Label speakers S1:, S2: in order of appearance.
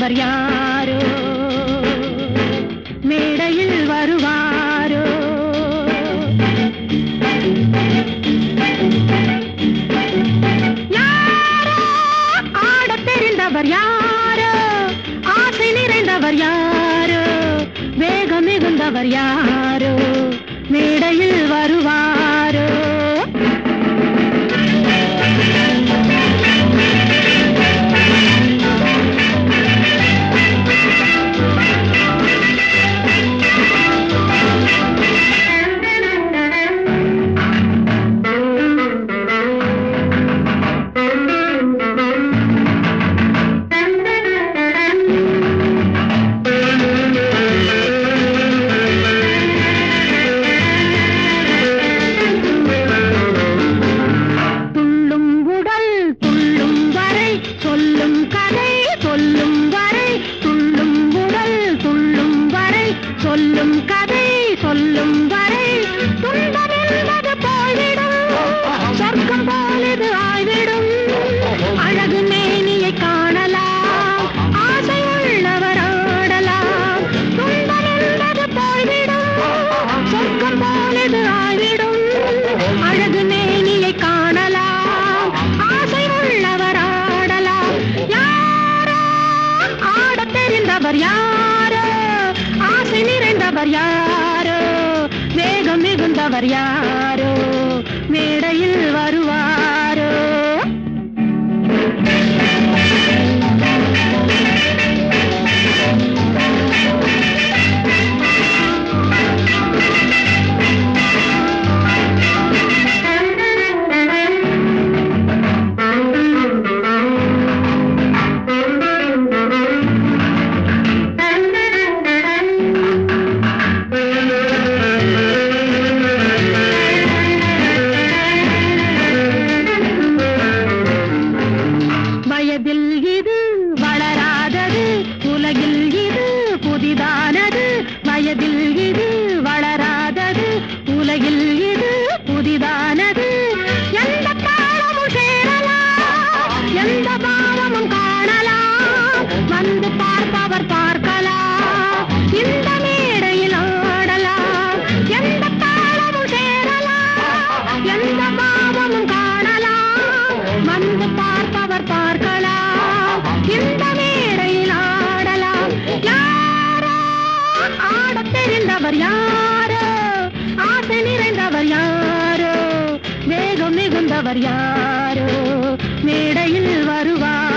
S1: அவர் யாரோ? மேடையில் வருவாரோ? யாரோ? ஆடத் தெரிந்தவர் யாரோ? ஆசை நிறைந்தவர் யாரோ? வேகம் மிகுந்தவர் யாரோ? மேடையில் சொல்லும் கதை சொல்லும் வரை துன்பம் என்பது போ மிகுந்தவர் யாரோ? வேகம் மிகுந்தவர் யாரோ? மேடையில் நிறைந்தவர் யாரோ? ஆசை நிறைந்தவர் யாரோ? வேகம் மிகுந்தவர் யாரோ? மேடையில் வருவார்.